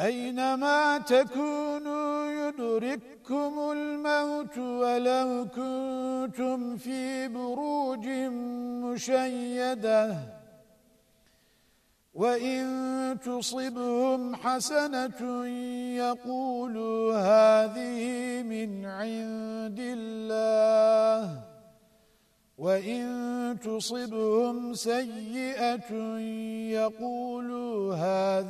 أينما تكونوا يدرككم الموت ولو كنتم في بروج مشيدة وإن تصبهم حسنة يقولوا هذه من عند الله وَإِن تُصِبْهُمْ سَيِّئَةٌ يَقُولُوا هَذِهِ